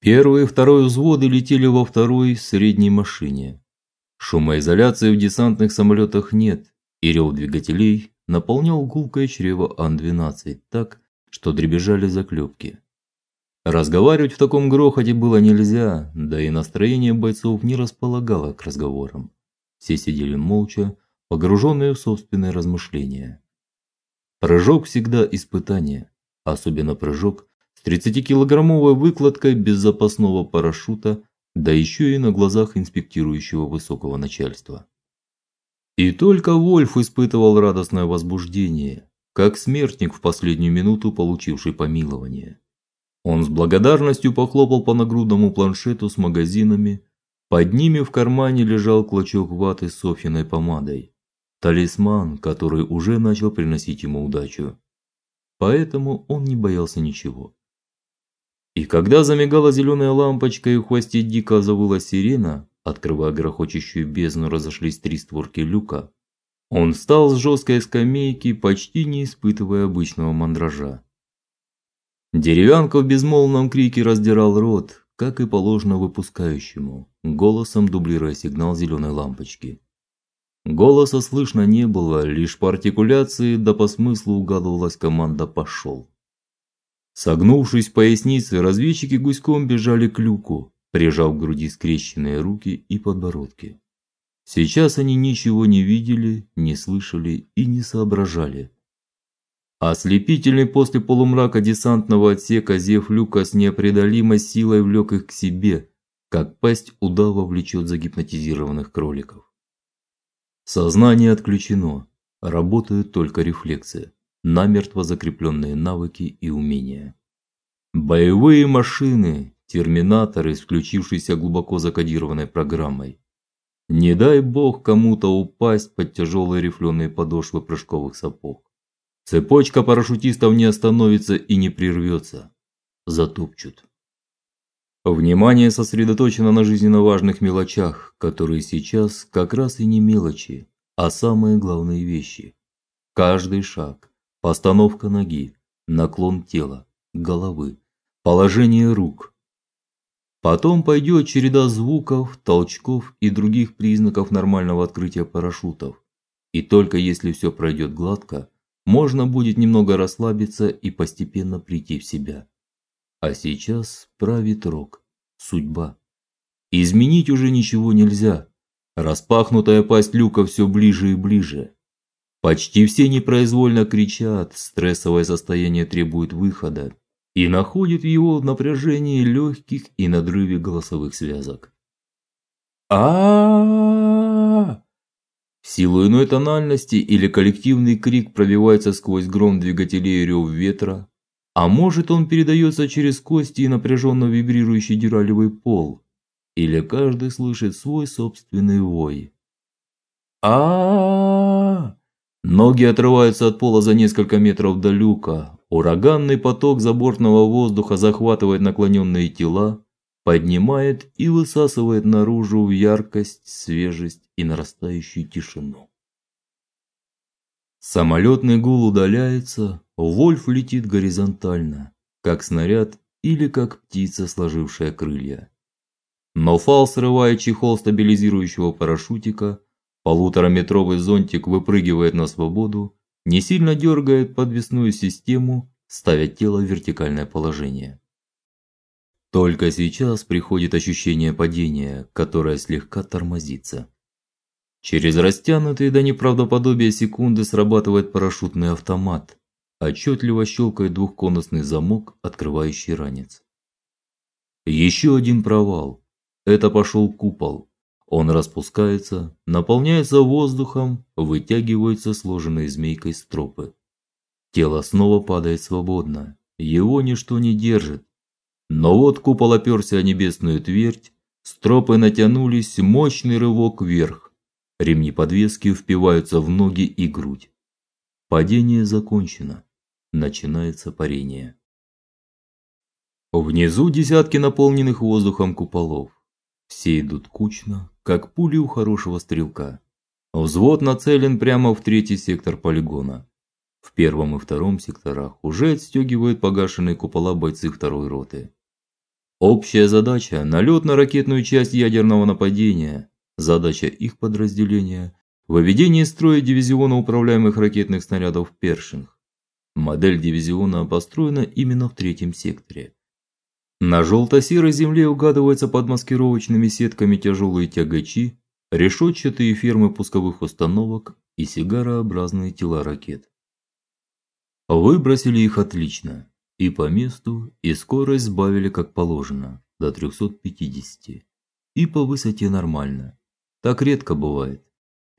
Первый и второй взводы летели во второй средней машине. Шумоизоляции в десантных самолетах нет, и рев двигателей наполнял гулкое чрево Ан-12 так, что дребезжали заклепки. Разговаривать в таком грохоте было нельзя, да и настроение бойцов не располагало к разговорам. Все сидели молча, погруженные в собственные размышления. Прыжок всегда испытание, особенно прыжок 30-килограммовой выкладкой без запасного парашюта, да еще и на глазах инспектирующего высокого начальства. И только Вольф испытывал радостное возбуждение, как смертник в последнюю минуту получивший помилование. Он с благодарностью похлопал по нагрудному планшету с магазинами. Под ними в кармане лежал клочок ваты с Софьиной помадой. Талисман, который уже начал приносить ему удачу. Поэтому он не боялся ничего. И когда замигала зеленая лампочка и в хвосте дико завыла сирена, открывая грохочущую бездну, разошлись три створки люка. Он встал с жесткой скамейки, почти не испытывая обычного мандража. Деревянка в безмолвном крике раздирал рот, как и положено выпускающему, голосом дублируя сигнал зеленой лампочки. Голоса слышно не было, лишь по артикуляции да по смыслу угадывалась команда «пошел». Согнувшись в разведчики гуськом бежали к люку, прижав к груди скрещенные руки и подбородки. Сейчас они ничего не видели, не слышали и не соображали. Ослепительный после полумрака десантного отсека зев люка с непреодолимой силой влек их к себе, как пасть удава влечет загипнотизированных кроликов. Сознание отключено, работают только рефлексы, намертво закрепленные навыки и умения. Боевые машины, терминаторы с включившейся глубоко закодированной программой. Не дай бог кому-то упасть под тяжелые рифленые подошвы прыжковых сапог. Цепочка парашютистов не остановится и не прервется. Затопчут. Внимание сосредоточено на жизненно важных мелочах, которые сейчас как раз и не мелочи, а самые главные вещи. Каждый шаг, постановка ноги, наклон тела, головы, положение рук. Потом пойдет череда звуков, толчков и других признаков нормального открытия парашютов. И только если все пройдет гладко, можно будет немного расслабиться и постепенно прийти в себя. А сейчас правит рок, судьба. Изменить уже ничего нельзя. Распахнутая пасть люка все ближе и ближе. Почти все непроизвольно кричат, стрессовое состояние требует выхода и находит его в напряжении легких и надрыве голосовых связок. А, в силу иной тональности или коллективный крик пробивается сквозь гром двигателей и рев ветра, а может он передается через кости и напряженно вибрирующий дюралевый пол, или каждый слышит свой собственный вой. -а, Ноги отрываются от пола за несколько метров до люка. Ураганный поток забортного воздуха захватывает наклоненные тела, поднимает и высасывает наружу в яркость, свежесть и нарастающую тишину. Самолетный гул удаляется, Вольф летит горизонтально, как снаряд или как птица, сложившая крылья. Но фал срывает чехол стабилизирующего парашютика, полутораметровый зонтик выпрыгивает на свободу, не сильно дергает подвесную систему, ставя тело в вертикальное положение. Только сейчас приходит ощущение падения, которое слегка тормозится. Через растянутые до неправдоподобия секунды срабатывает парашютный автомат. Отчетливо щелкает двухконусный замок, открывающий ранец. Еще один провал. Это пошел купол. Он распускается, наполняется воздухом, вытягиваются сложенные змейкой стропы. Тело снова падает свободно. Его ничто не держит, но вот купол оперся о небесную твердь, стропы натянулись, мощный рывок вверх. Ремни подвески впиваются в ноги и грудь. Падение закончено. Начинается парение. Внизу десятки наполненных воздухом куполов. Все идут кучно, как пули у хорошего стрелка. Взвод нацелен прямо в третий сектор полигона. В первом и втором секторах уже отстегивают погашенные купола бойцы второй роты. Общая задача налет на ракетную часть ядерного нападения. Задача их подразделения выведение из строя дивизиона управляемых ракетных снарядов Першинг. Модель дивизиона построена именно в третьем секторе. На желто серой земле угадываются под маскировочными сетками тяжелые тягачи, решетчатые фермы пусковых установок и сигарообразные тела ракет. Выбросили их отлично, и по месту, и скорость сбавили как положено, до 350. И по высоте нормально. Так редко бывает.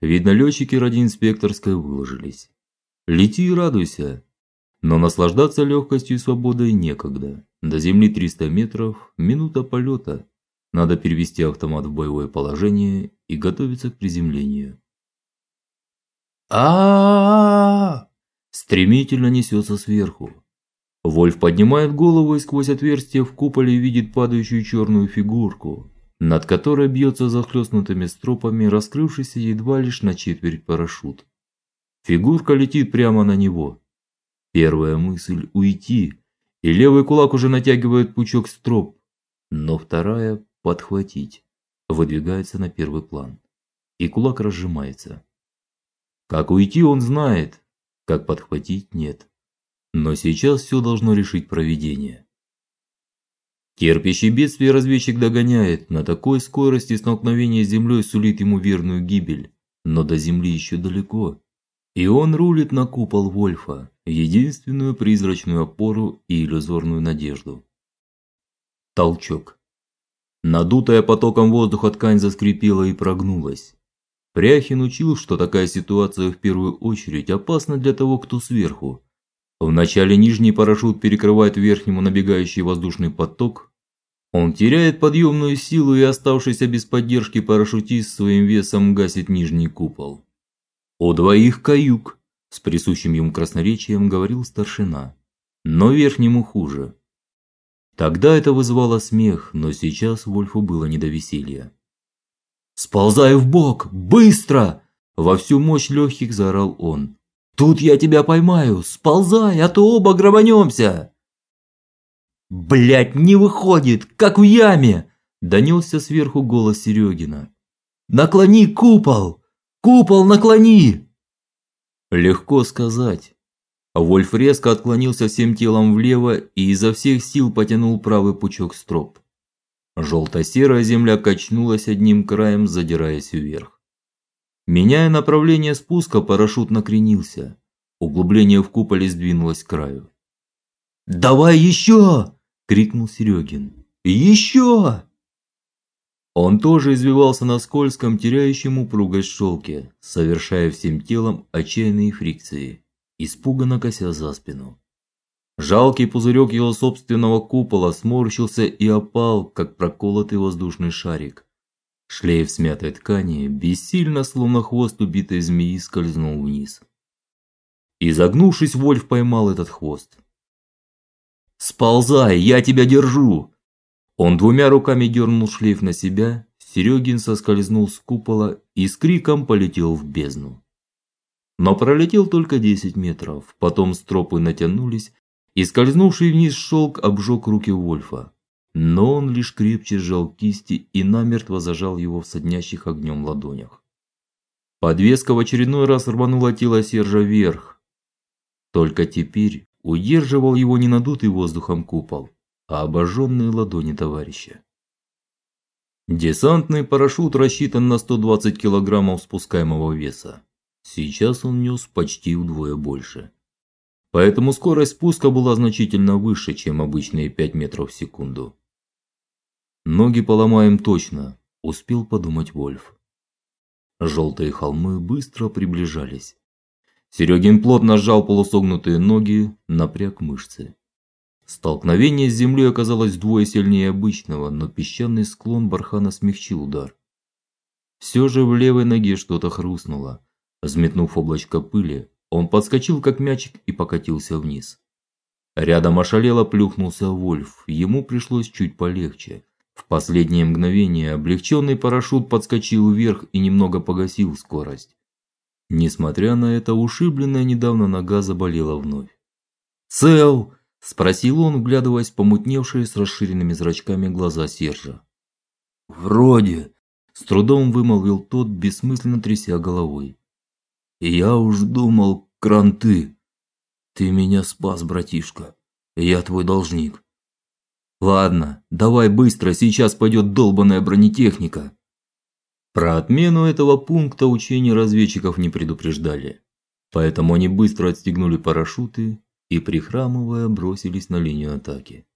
Видно, летчики ради инспекторской выложились. Лети и радуйся. Но наслаждаться легкостью и свободой некогда. До земли 300 метров, минута полета. Надо перевести автомат в боевое положение и готовиться к приземлению. А, Стремительно несется сверху. Вольф поднимает голову и сквозь отверстие в куполе видит падающую черную фигурку, над которой бьется захлестнутыми стропами раскрывшийся едва лишь на четверть парашют. Фигурка летит прямо на него. Первая мысль уйти, и левый кулак уже натягивает пучок строп, но вторая подхватить выдвигается на первый план. И кулак разжимается. Как уйти, он знает, как подхватить нет. Но сейчас все должно решить провидение. Терпящий бедствие разведчик догоняет, на такой скорости столкновение с землей сулит ему верную гибель, но до земли еще далеко. И он рулит на купол Вольфа, единственную призрачную опору и иллюзорную надежду. Толчок. Надутая потоком воздуха ткань заскрипела и прогнулась. Пряхин учил, что такая ситуация в первую очередь опасна для того, кто сверху, Вначале нижний парашют перекрывает верхнему набегающий воздушный поток. Он теряет подъемную силу и оставшийся без поддержки парашютист своим весом гасит нижний купол. "У двоих каюк", с присущим ему красноречием говорил старшина. "Но верхнему хуже". Тогда это вызывало смех, но сейчас Вольфу было не до веселья. "Сползай в бок, быстро!" во всю мощь легких заорал он. Тут я тебя поймаю, сползай, а то оба грабанемся!» Блять, не выходит, как в яме, донесся сверху голос Серегина. Наклони купол. Купол наклони. Легко сказать. Вольф резко отклонился всем телом влево и изо всех сил потянул правый пучок строп. желто серая земля качнулась одним краем, задираясь вверх. Меняя направление спуска, парашют накренился. Углубление в куполе сдвинулось к краю. "Давай еще!» – крикнул Серегин. «Еще!» Он тоже извивался на скользком, теряющем упругость шелке, совершая всем телом отчаянные фрикции, испуганно кося за спину. Жалкий пузырек его собственного купола сморщился и опал, как проколотый воздушный шарик. Шлейф смятой ткани бессильно, словно хвост убитой змеи, скользнул вниз. Изогнувшись, Вольф поймал этот хвост. Сползай, я тебя держу. Он двумя руками дернул шлейф на себя, Серегин соскользнул с купола и с криком полетел в бездну. Но пролетел только 10 метров, потом стропы натянулись, и скользнувший вниз шелк обжег руки Вольфа но он лишь крепче сжал кисти и намертво зажал его в соднящих огнем ладонях. Подвеска в очередной раз рванула тело Сержа вверх. Только теперь удерживал его не надутый воздухом купол, а обожженные ладони товарища. Десантный парашют рассчитан на 120 килограммов спускаемого веса. Сейчас он нес почти вдвое больше. Поэтому скорость спуска была значительно выше, чем обычные 5 метров в секунду. Ноги поломаем точно, успел подумать Вольф. Желтые холмы быстро приближались. Серегин плотно сжал полусогнутые ноги, напряг мышцы. Столкновение с землей оказалось вдвое сильнее обычного, но песчаный склон бархана смягчил удар. Все же в левой ноге что-то хрустнуло. Взметнув облачко пыли, он подскочил как мячик и покатился вниз. Рядом ошалело плюхнулся Вольф. Ему пришлось чуть полегче. В последнее мгновение облегченный парашют подскочил вверх и немного погасил скорость. Несмотря на это, ушибленная недавно нога заболела вновь. "Цел!" Спросил он, вглядываясь в помутневшие с расширенными зрачками глаза Сержа. Вроде, с трудом вымолвил тот, бессмысленно тряся головой. Я уж думал, кранты. Ты меня спас, братишка. Я твой должник. Ладно, давай быстро, сейчас пойдет долбаная бронетехника. Про отмену этого пункта учения разведчиков не предупреждали. Поэтому они быстро отстегнули парашюты и прихрамывая бросились на линию атаки.